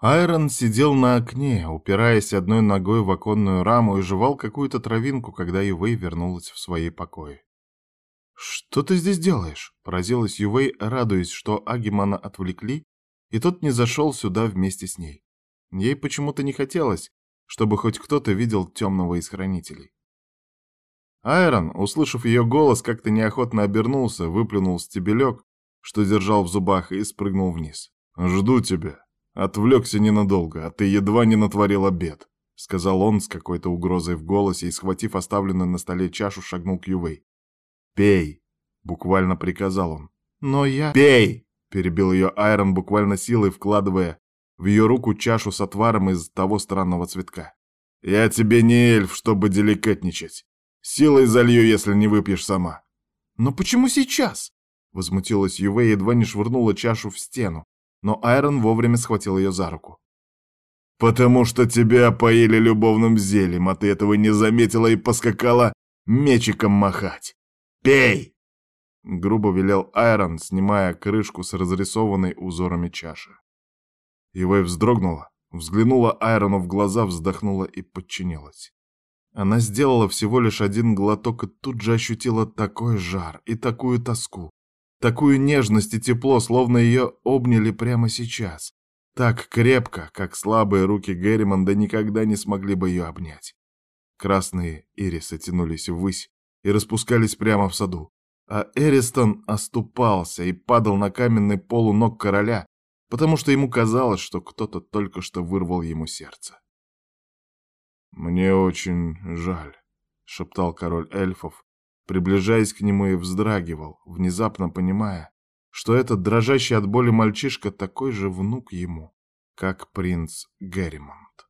Айрон сидел на окне, упираясь одной ногой в оконную раму и жевал какую-то травинку, когда Ювей вернулась в свои покои. «Что ты здесь делаешь?» — поразилась Ювей, радуясь, что Агимана отвлекли, и тот не зашел сюда вместе с ней. Ей почему-то не хотелось, чтобы хоть кто-то видел темного из хранителей. Айрон, услышав ее голос, как-то неохотно обернулся, выплюнул стебелек, что держал в зубах, и спрыгнул вниз. «Жду тебя. Отвлекся ненадолго, а ты едва не натворил обед», — сказал он с какой-то угрозой в голосе и, схватив оставленную на столе чашу, шагнул к Ювей. «Пей!» — буквально приказал он. «Но я...» «Пей!» — перебил ее Айрон, буквально силой вкладывая в ее руку чашу с отваром из того странного цветка. «Я тебе не эльф, чтобы деликатничать. Силой залью, если не выпьешь сама». «Но почему сейчас?» — возмутилась Юве и едва не швырнула чашу в стену, но Айрон вовремя схватил ее за руку. «Потому что тебя опоили любовным зельем, а ты этого не заметила и поскакала мечиком махать. Пей!» Грубо велел Айрон, снимая крышку с разрисованной узорами чаши. Ивэй вздрогнула, взглянула Айрону в глаза, вздохнула и подчинилась. Она сделала всего лишь один глоток и тут же ощутила такой жар и такую тоску, такую нежность и тепло, словно ее обняли прямо сейчас. Так крепко, как слабые руки Герримонда никогда не смогли бы ее обнять. Красные ирисы тянулись ввысь и распускались прямо в саду, а Эристон оступался и падал на каменный пол у ног короля, потому что ему казалось, что кто-то только что вырвал ему сердце. «Мне очень жаль», — шептал король эльфов, приближаясь к нему и вздрагивал, внезапно понимая, что этот дрожащий от боли мальчишка такой же внук ему, как принц Герримонт.